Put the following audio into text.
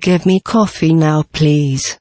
Give me coffee now please.